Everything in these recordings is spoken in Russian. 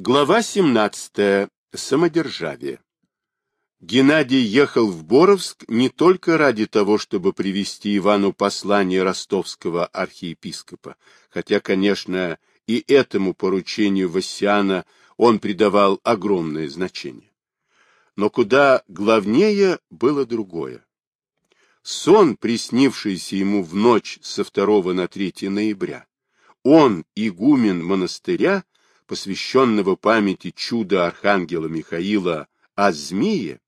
Глава 17. Самодержавие. Геннадий ехал в Боровск не только ради того, чтобы привести Ивану послание ростовского архиепископа, хотя, конечно, и этому поручению Вассиана он придавал огромное значение. Но куда главнее было другое. Сон, приснившийся ему в ночь со 2 на 3 ноября, он, игумен монастыря, посвященного памяти чуда архангела Михаила о змее,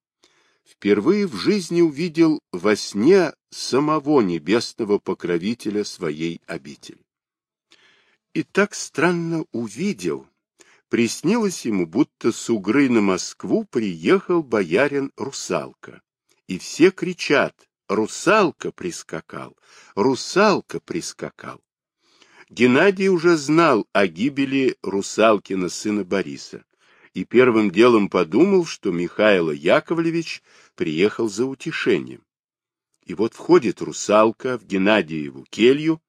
впервые в жизни увидел во сне самого небесного покровителя своей обители. И так странно увидел, приснилось ему, будто с Угры на Москву приехал боярин Русалка, и все кричат «Русалка прискакал! Русалка прискакал!» Геннадий уже знал о гибели Русалкина сына Бориса и первым делом подумал, что Михаил Яковлевич приехал за утешением. И вот входит русалка в Геннадиеву келью,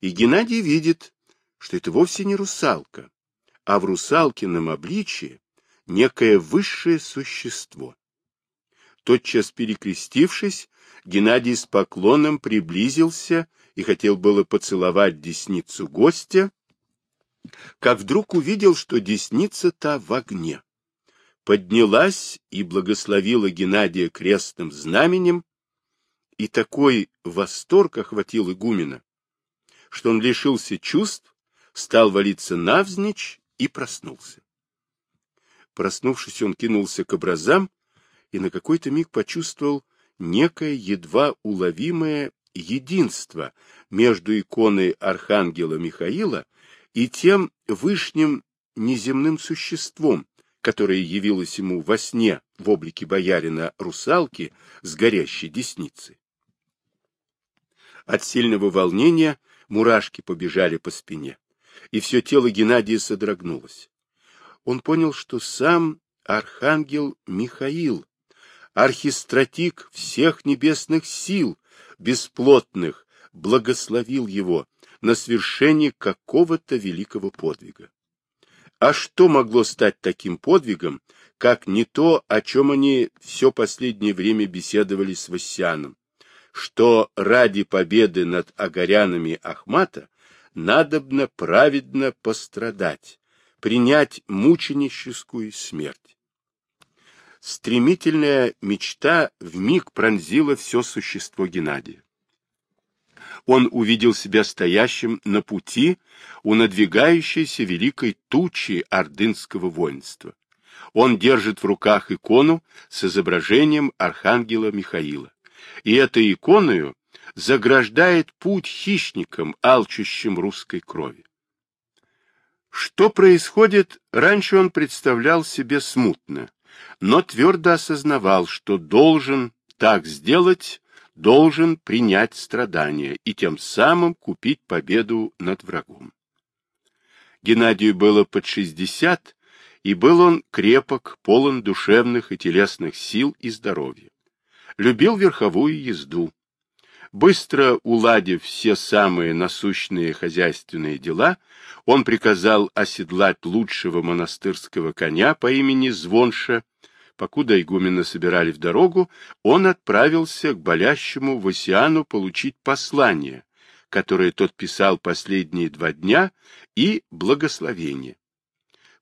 и Геннадий видит, что это вовсе не русалка, а в русалкином обличии некое высшее существо. Тотчас перекрестившись, Геннадий с поклоном приблизился и хотел было поцеловать десницу гостя, как вдруг увидел, что десница та в огне. Поднялась и благословила Геннадия крестным знаменем, и такой восторг охватил игумена, что он лишился чувств, стал валиться навзничь и проснулся. Проснувшись, он кинулся к образам и на какой-то миг почувствовал некое едва уловимое единство между иконой Архангела Михаила и тем вышним неземным существом, которое явилось ему во сне в облике боярина русалки с горящей десницей. От сильного волнения мурашки побежали по спине, и все тело Геннадия содрогнулось. Он понял, что сам архангел Михаил, архистратик всех небесных сил, бесплотных, благословил его на свершение какого-то великого подвига. А что могло стать таким подвигом, как не то, о чем они все последнее время беседовали с Вассианом, что ради победы над агарянами Ахмата надобно праведно пострадать, принять мученическую смерть. Стремительная мечта вмиг пронзила все существо Геннадия. Он увидел себя стоящим на пути у надвигающейся великой тучи ордынского воинства. Он держит в руках икону с изображением архангела Михаила. И этой иконою заграждает путь хищникам, алчущим русской крови. Что происходит, раньше он представлял себе смутно, но твердо осознавал, что должен так сделать, должен принять страдания и тем самым купить победу над врагом. Геннадию было под шестьдесят, и был он крепок, полон душевных и телесных сил и здоровья. Любил верховую езду. Быстро уладив все самые насущные хозяйственные дела, он приказал оседлать лучшего монастырского коня по имени Звонша Покуда игумена собирали в дорогу, он отправился к болящему Васиану получить послание, которое тот писал последние два дня, и благословение.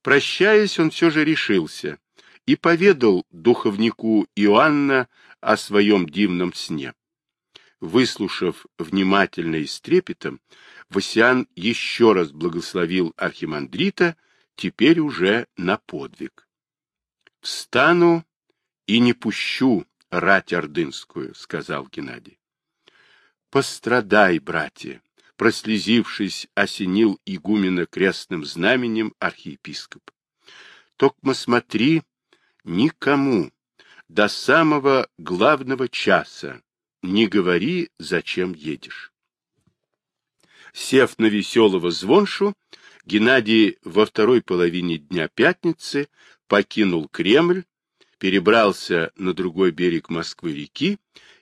Прощаясь, он все же решился и поведал духовнику Иоанна о своем дивном сне. Выслушав внимательно и с трепетом, Васиан еще раз благословил архимандрита, теперь уже на подвиг. — Встану и не пущу рать ордынскую, — сказал Геннадий. — Пострадай, братья! — прослезившись, осенил игумена крестным знаменем архиепископ. — Токмо смотри, никому до самого главного часа не говори, зачем едешь. Сев на веселого звоншу, Геннадий во второй половине дня пятницы покинул Кремль, перебрался на другой берег Москвы-реки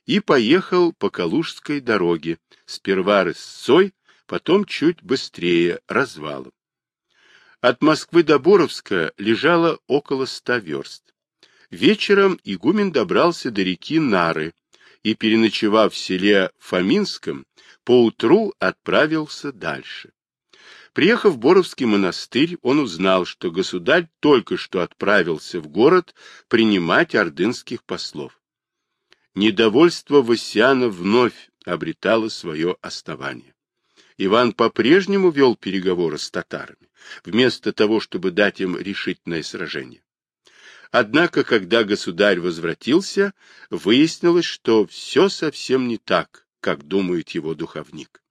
и поехал по Калужской дороге, сперва рысцой, потом чуть быстрее развалом. От Москвы до Боровска лежало около ста верст. Вечером игумен добрался до реки Нары и, переночевав в селе Фоминском, поутру отправился дальше. Приехав в Боровский монастырь, он узнал, что государь только что отправился в город принимать ордынских послов. Недовольство Васяна вновь обретало свое основание. Иван по-прежнему вел переговоры с татарами, вместо того, чтобы дать им решительное сражение. Однако, когда государь возвратился, выяснилось, что все совсем не так, как думает его духовник.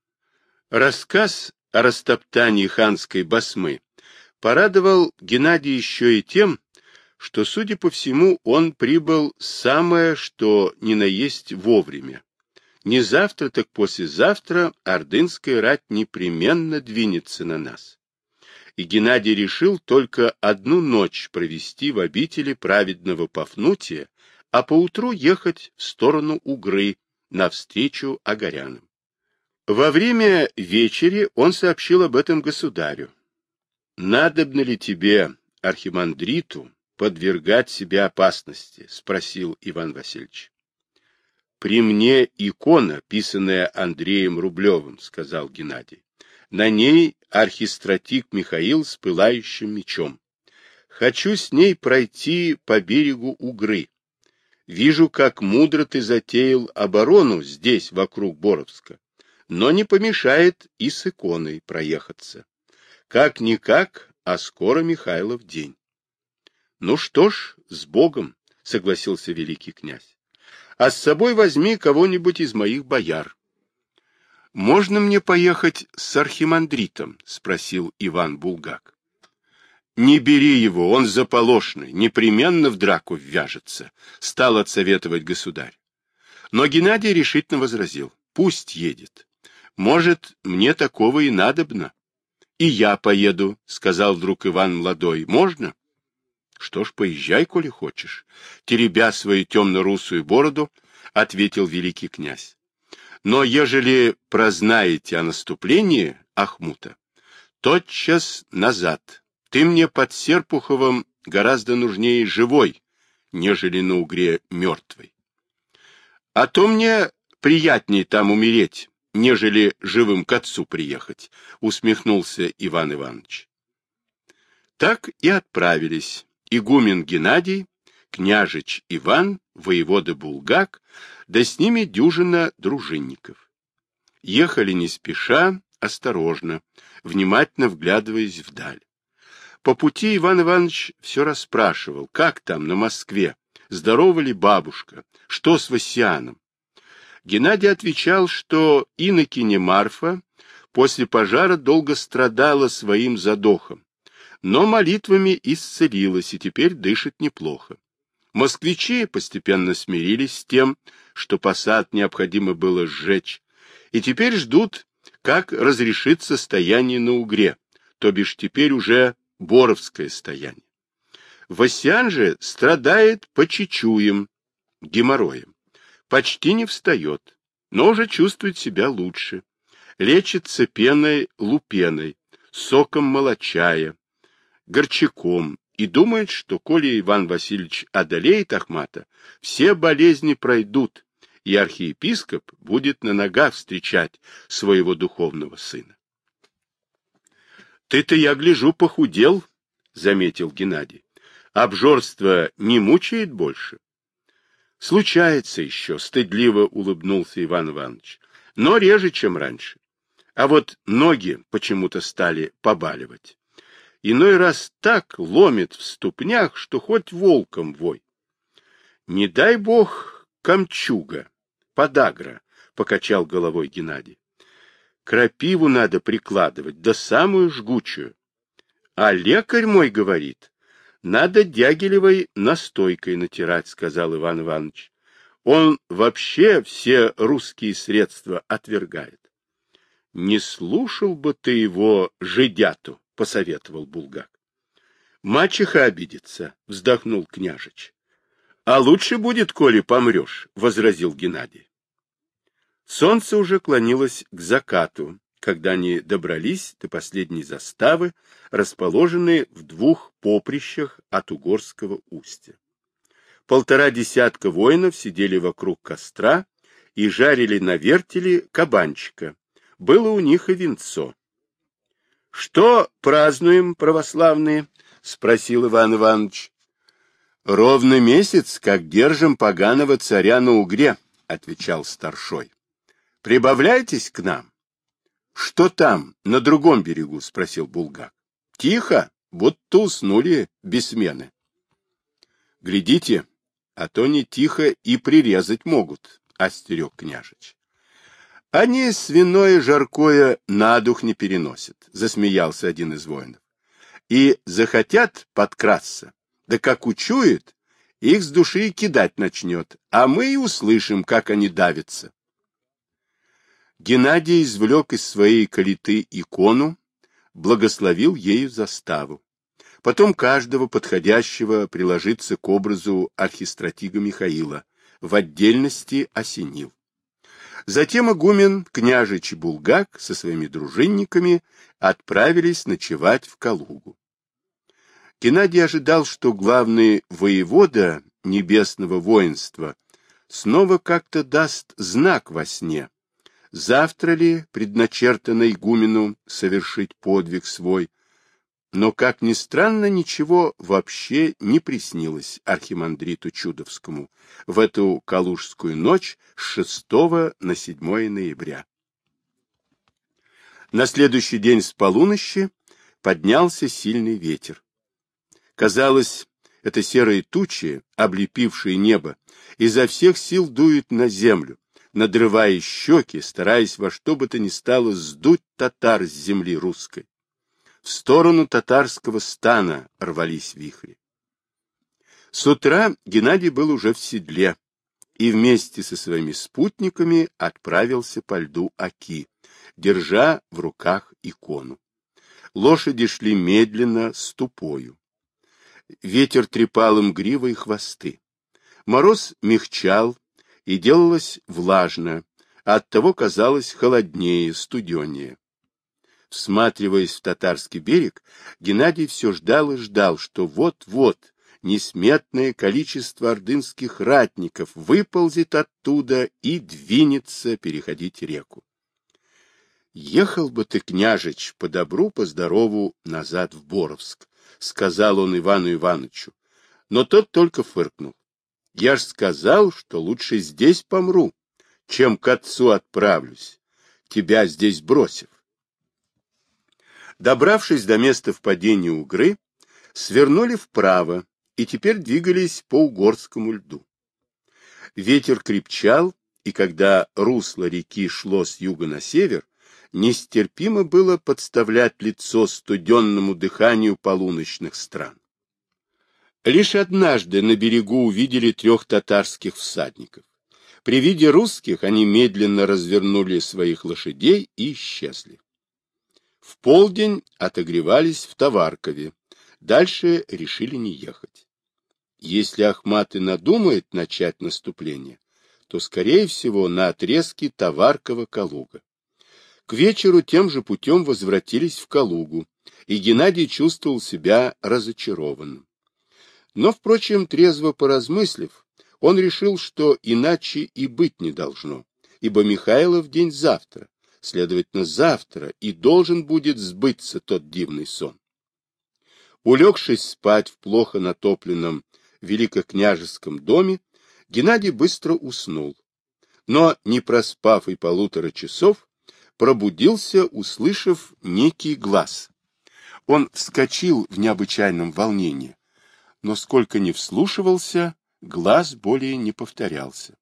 Рассказ о растоптании ханской басмы порадовал Геннадия еще и тем, что, судя по всему, он прибыл самое, что ни на есть вовремя. Не завтра, так послезавтра ордынская рать непременно двинется на нас. И Геннадий решил только одну ночь провести в обители праведного Пафнутия, а поутру ехать в сторону Угры, навстречу Огорянам. Во время вечери он сообщил об этом государю. «Надобно ли тебе, архимандриту, подвергать себя опасности?» — спросил Иван Васильевич. «При мне икона, писанная Андреем Рублевым», — сказал Геннадий. «На ней архистратик Михаил с пылающим мечом. Хочу с ней пройти по берегу Угры. Вижу, как мудро ты затеял оборону здесь, вокруг Боровска но не помешает и с иконой проехаться. Как-никак, а скоро Михайлов день. — Ну что ж, с Богом, — согласился великий князь. — А с собой возьми кого-нибудь из моих бояр. — Можно мне поехать с архимандритом? — спросил Иван Булгак. — Не бери его, он заполошный, непременно в драку ввяжется, — стал отсоветовать государь. Но Геннадий решительно возразил. — Пусть едет. Может, мне такого и надобно. — И я поеду, — сказал вдруг Иван Младой. — Можно? — Что ж, поезжай, коли хочешь. Теребя свою темно-русую бороду, ответил великий князь. Но ежели прознаете о наступлении Ахмута, тотчас назад. Ты мне под Серпуховым гораздо нужнее живой, нежели на угре мертвой. А то мне приятнее там умереть, нежели живым к отцу приехать, — усмехнулся Иван Иванович. Так и отправились игумен Геннадий, княжич Иван, воевода Булгак, да с ними дюжина дружинников. Ехали не спеша, осторожно, внимательно вглядываясь вдаль. По пути Иван Иванович все расспрашивал, как там, на Москве, здорова ли бабушка, что с Васяном, Геннадий отвечал, что инокиня Марфа после пожара долго страдала своим задохом, но молитвами исцелилась и теперь дышит неплохо. Москвичи постепенно смирились с тем, что посад необходимо было сжечь, и теперь ждут, как разрешится стояние на Угре, то бишь теперь уже Боровское стояние. Васян же страдает по чечуям, геморроем почти не встает, но уже чувствует себя лучше. Лечится пеной лупеной, соком молочая, горчаком и думает, что коли Иван Васильевич одолеет Ахмата, все болезни пройдут, и архиепископ будет на ногах встречать своего духовного сына. «Ты-то, я гляжу, похудел», — заметил Геннадий. «Обжорство не мучает больше?» Случается еще, стыдливо улыбнулся Иван Иванович, но реже, чем раньше. А вот ноги почему-то стали побаливать. Иной раз так ломит в ступнях, что хоть волком вой. Не дай бог камчуга, подагра, покачал головой Геннадий. Крапиву надо прикладывать, да самую жгучую. А лекарь мой говорит, надо дягилевой настойкой натирать, сказал Иван Иванович. Он вообще все русские средства отвергает. Не слушал бы ты его, жидяту, посоветовал Булгак. Мачеха обидится, вздохнул княжич. А лучше будет, коли помрешь, возразил Геннадий. Солнце уже клонилось к закату, когда они добрались до последней заставы, расположенной в двух поприщах от Угорского устья. Полтора десятка воинов сидели вокруг костра и жарили на вертеле кабанчика. Было у них и венцо. — Что празднуем, православные? — спросил Иван Иванович. — Ровно месяц, как держим поганого царя на угре, — отвечал старшой. — Прибавляйтесь к нам. — Что там, на другом берегу? — спросил Булгак. — Тихо, будто уснули без смены. — Глядите, а то не тихо и прирезать могут, — остерег княжич. — Они свиное жаркое на дух не переносят, — засмеялся один из воинов. — И захотят подкрасться, да как учуют, их с души кидать начнет, а мы и услышим, как они давятся. Геннадий извлек из своей калиты икону, благословил ею заставу. Потом каждого подходящего приложиться к образу архистратига Михаила, в отдельности осенил. Затем игумен княжич Булгак со своими дружинниками отправились ночевать в Калугу. Геннадий ожидал, что главный воевода небесного воинства снова как-то даст знак во сне. Завтра ли предначертано игумену совершить подвиг свой, но, как ни странно, ничего вообще не приснилось архимандриту Чудовскому в эту калужскую ночь с 6 на 7 ноября. На следующий день с полуночи поднялся сильный ветер. Казалось, это серые тучи, облепившие небо, изо всех сил дуют на землю, надрывая щеки, стараясь во что бы то ни стало сдуть татар с земли русской. В сторону татарского стана рвались вихри. С утра Геннадий был уже в седле и вместе со своими спутниками отправился по льду Аки, держа в руках икону. Лошади шли медленно, с тупою. Ветер трепал им гривы и хвосты. Мороз мягчал, и делалось влажно, а оттого казалось холоднее, студенее. Всматриваясь в татарский берег, Геннадий все ждал и ждал, что вот-вот несметное количество ордынских ратников выползет оттуда и двинется переходить реку. Ехал бы ты, княжич, по добру, по здорову назад в Боровск, — сказал он Ивану Ивановичу. Но тот только фыркнул. Я ж сказал, что лучше здесь помру, чем к отцу отправлюсь, тебя здесь бросив. Добравшись до места впадения Угры, свернули вправо и теперь двигались по угорскому льду. Ветер крепчал, и когда русло реки шло с юга на север, нестерпимо было подставлять лицо студенному дыханию полуночных стран. Лишь однажды на берегу увидели трех татарских всадников. При виде русских они медленно развернули своих лошадей и исчезли. В полдень отогревались в Товаркове. Дальше решили не ехать. Если Ахмат и надумает начать наступление, то, скорее всего, на отрезке Товаркова-Калуга. К вечеру тем же путем возвратились в Калугу, и Геннадий чувствовал себя разочарованным. Но, впрочем, трезво поразмыслив, он решил, что иначе и быть не должно, ибо Михайлов день завтра, следовательно, завтра и должен будет сбыться тот дивный сон. Улегшись спать в плохо натопленном великокняжеском доме, Геннадий быстро уснул. Но, не проспав и полутора часов, пробудился, услышав некий глаз. Он вскочил в необычайном волнении, но сколько ни вслушивался, глаз более не повторялся.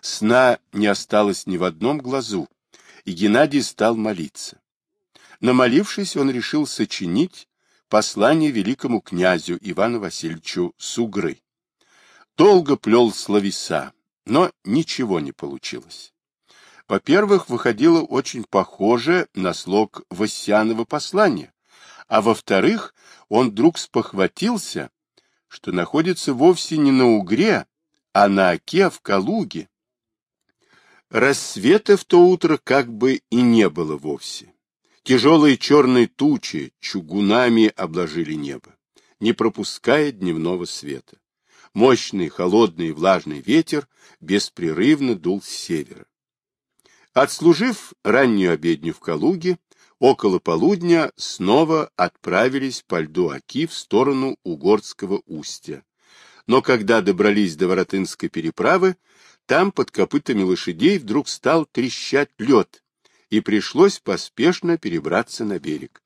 Сна не осталось ни в одном глазу, и Геннадий стал молиться. Намолившись, он решил сочинить послание великому князю Ивану Васильевичу Сугры. Долго плел словеса, но ничего не получилось. Во-первых, выходило очень похоже на слог Вассянова послания, а во-вторых, он вдруг спохватился, что находится вовсе не на Угре, а на Оке в Калуге, Рассвета в то утро как бы и не было вовсе. Тяжелые черные тучи чугунами обложили небо, не пропуская дневного света. Мощный, холодный и влажный ветер беспрерывно дул с севера. Отслужив раннюю обедню в Калуге, около полудня снова отправились по льду Оки в сторону Угорского устья. Но когда добрались до Воротынской переправы, там под копытами лошадей вдруг стал трещать лед, и пришлось поспешно перебраться на берег.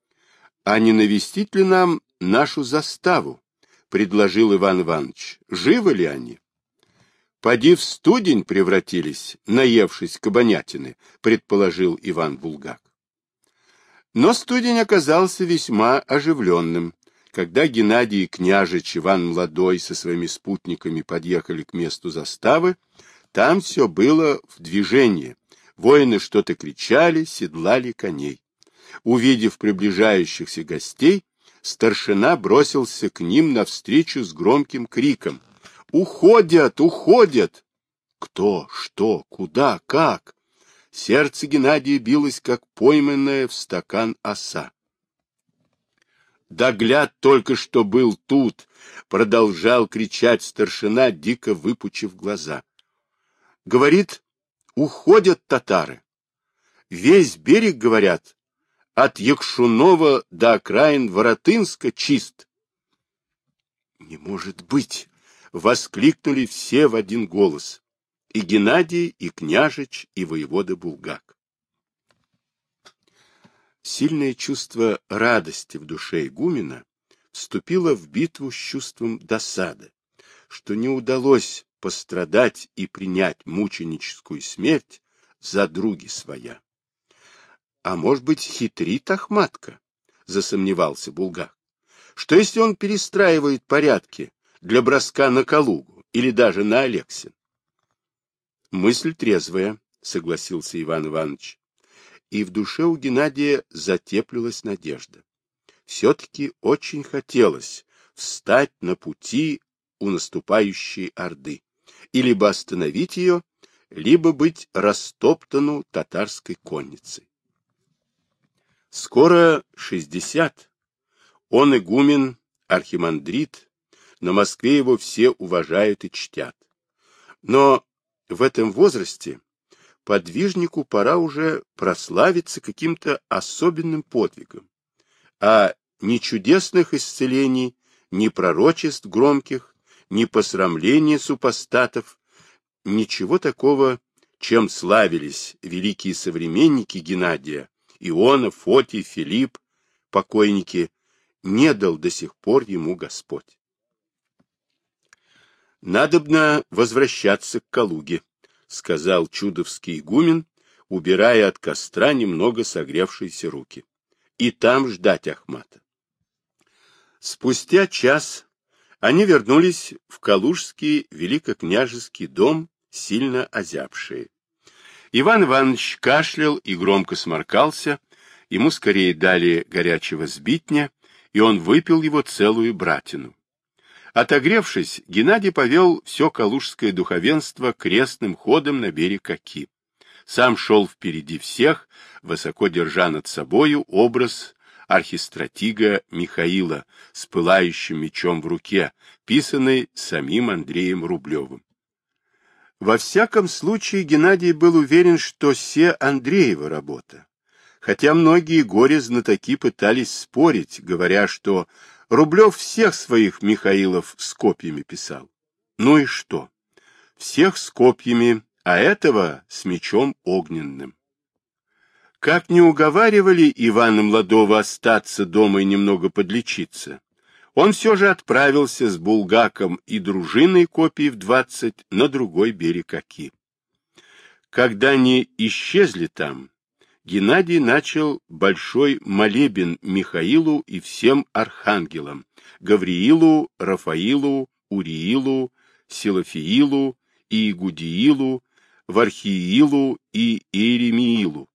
— А не навестить ли нам нашу заставу? — предложил Иван Иванович. — Живы ли они? — Поди в студень превратились, наевшись кабанятины, — предположил Иван Булгак. Но студень оказался весьма оживленным. Когда Геннадий княжич Иван Младой со своими спутниками подъехали к месту заставы, там все было в движении, Воины что-то кричали, седлали коней. Увидев приближающихся гостей, старшина бросился к ним навстречу с громким криком. «Уходят! Уходят!» Кто? Что? Куда? Как? Сердце Геннадия билось, как пойманное в стакан оса. Догляд только что был тут, продолжал кричать старшина, дико выпучив глаза. Говорит, Уходят татары. Весь берег, говорят, от Якшунова до окраин Воротынска чист. Не может быть! Воскликнули все в один голос. И Геннадий, и княжич, и воевода Булгак. Сильное чувство радости в душе игумена вступило в битву с чувством досады, что не удалось пострадать и принять мученическую смерть за други своя. — А может быть, хитрит Ахматка? — засомневался Булгак. — Что если он перестраивает порядки для броска на Калугу или даже на Алексин? — Мысль трезвая, — согласился Иван Иванович. И в душе у Геннадия затеплилась надежда. Все-таки очень хотелось встать на пути у наступающей Орды и либо остановить ее, либо быть растоптану татарской конницей. Скоро шестьдесят. Он игумен, архимандрит, на Москве его все уважают и чтят. Но в этом возрасте подвижнику пора уже прославиться каким-то особенным подвигом, а ни чудесных исцелений, ни пророчеств громких, ни посрамления супостатов, ничего такого, чем славились великие современники Геннадия, Иона, Фотий, Филипп, покойники, не дал до сих пор ему Господь. «Надобно возвращаться к Калуге», — сказал чудовский игумен, убирая от костра немного согревшиеся руки. «И там ждать Ахмата». Спустя час они вернулись в Калужский великокняжеский дом, сильно озябшие. Иван Иванович кашлял и громко сморкался, ему скорее дали горячего сбитня, и он выпил его целую братину. Отогревшись, Геннадий повел все калужское духовенство крестным ходом на берег Оки. Сам шел впереди всех, высоко держа над собою образ архистратига Михаила с пылающим мечом в руке, писанный самим Андреем Рублевым. Во всяком случае, Геннадий был уверен, что все Андреева работа. Хотя многие горе-знатоки пытались спорить, говоря, что Рублев всех своих Михаилов с копьями писал. Ну и что? Всех с копьями, а этого с мечом огненным. Как не уговаривали Ивана Младова остаться дома и немного подлечиться, он все же отправился с Булгаком и дружиной копий в двадцать на другой берег Оки. Когда они исчезли там, Геннадий начал большой молебен Михаилу и всем архангелам, Гавриилу, Рафаилу, Уриилу, Силофиилу, Игудиилу, Вархиилу и Иеремиилу,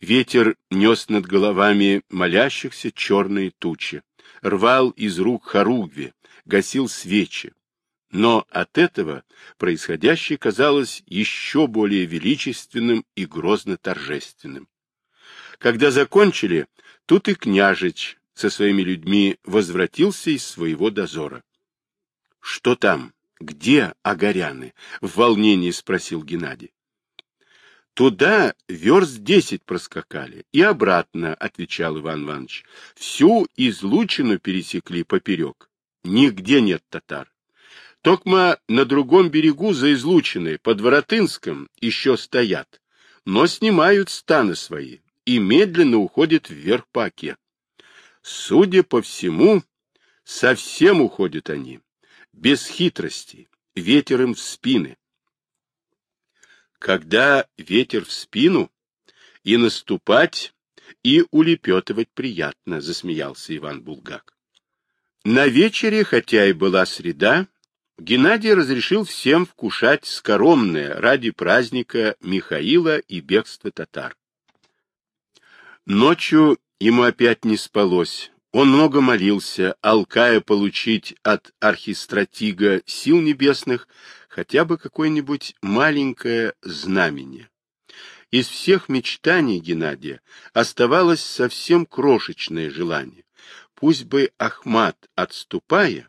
Ветер нес над головами молящихся черные тучи, рвал из рук хоругви, гасил свечи. Но от этого происходящее казалось еще более величественным и грозно-торжественным. Когда закончили, тут и княжич со своими людьми возвратился из своего дозора. — Что там? Где огоряны? — в волнении спросил Геннадий. — Туда верст десять проскакали, и обратно, — отвечал Иван Иванович. — Всю излучину пересекли поперек. Нигде нет татар. Токма на другом берегу за излучиной, под Воротынском, еще стоят, но снимают станы свои и медленно уходят вверх по оке. Судя по всему, совсем уходят они, без хитрости, ветер им в спины. Когда ветер в спину, и наступать, и улепетывать приятно, засмеялся Иван Булгак. На вечере, хотя и была среда, Геннадий разрешил всем вкушать скоромное ради праздника Михаила и бегства татар. Ночью ему опять не спалось. Он много молился, алкая получить от архистратига сил небесных хотя бы какое-нибудь маленькое знамение. Из всех мечтаний Геннадия оставалось совсем крошечное желание. Пусть бы Ахмат, отступая,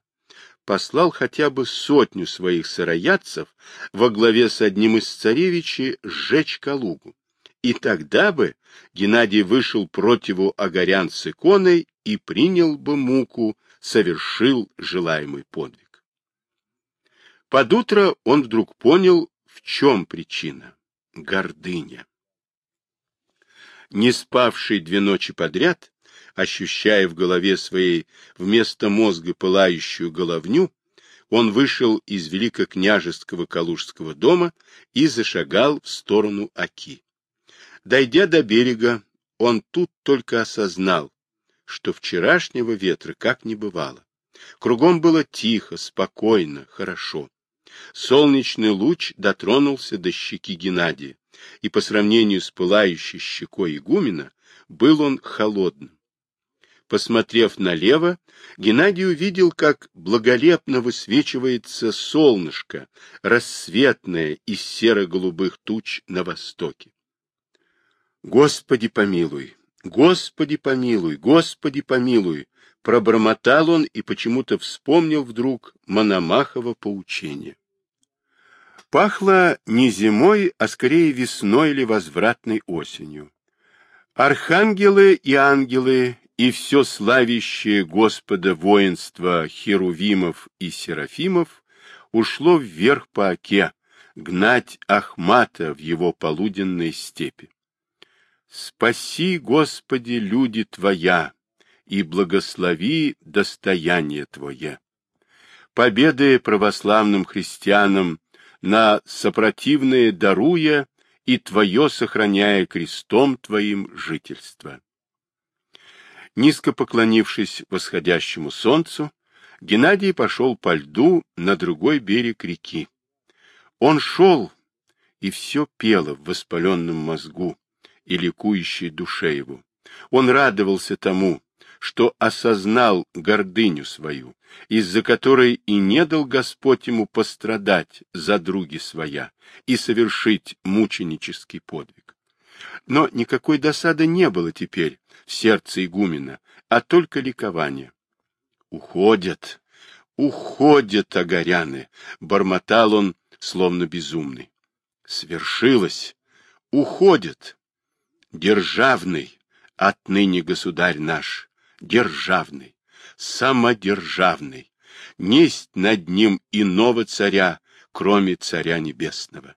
послал хотя бы сотню своих сыроядцев во главе с одним из царевичей сжечь Калугу. И тогда бы Геннадий вышел противу огорян с иконой и принял бы муку, совершил желаемый подвиг. Под утро он вдруг понял, в чем причина — гордыня. Не спавший две ночи подряд, ощущая в голове своей вместо мозга пылающую головню, он вышел из великокняжеского Калужского дома и зашагал в сторону Аки. Дойдя до берега, он тут только осознал, что вчерашнего ветра как не бывало. Кругом было тихо, спокойно, хорошо. Солнечный луч дотронулся до щеки Геннадия, и по сравнению с пылающей щекой игумена был он холодным. Посмотрев налево, Геннадий увидел, как благолепно высвечивается солнышко, рассветное из серо-голубых туч на востоке. «Господи помилуй! Господи помилуй! Господи помилуй!» Пробормотал он и почему-то вспомнил вдруг Мономахово поучение. Пахло не зимой, а скорее весной или возвратной осенью. Архангелы и ангелы и все славящее Господа воинство херувимов и серафимов ушло вверх по оке, гнать Ахмата в его полуденной степи. Спаси, Господи, люди Твоя, и благослови достояние Твое. Победы православным христианам на сопротивное даруя и Твое сохраняя крестом Твоим жительство. Низко поклонившись восходящему солнцу, Геннадий пошел по льду на другой берег реки. Он шел, и все пело в воспаленном мозгу и ликующей душе его. Он радовался тому, что осознал гордыню свою, из-за которой и не дал Господь ему пострадать за други своя и совершить мученический подвиг. Но никакой досады не было теперь, в сердце игумена, а только ликование. «Уходят, уходят огоряны!» — бормотал он, словно безумный. «Свершилось! Уходят! Державный, отныне государь наш, державный, самодержавный, несть над ним иного царя, кроме царя небесного!»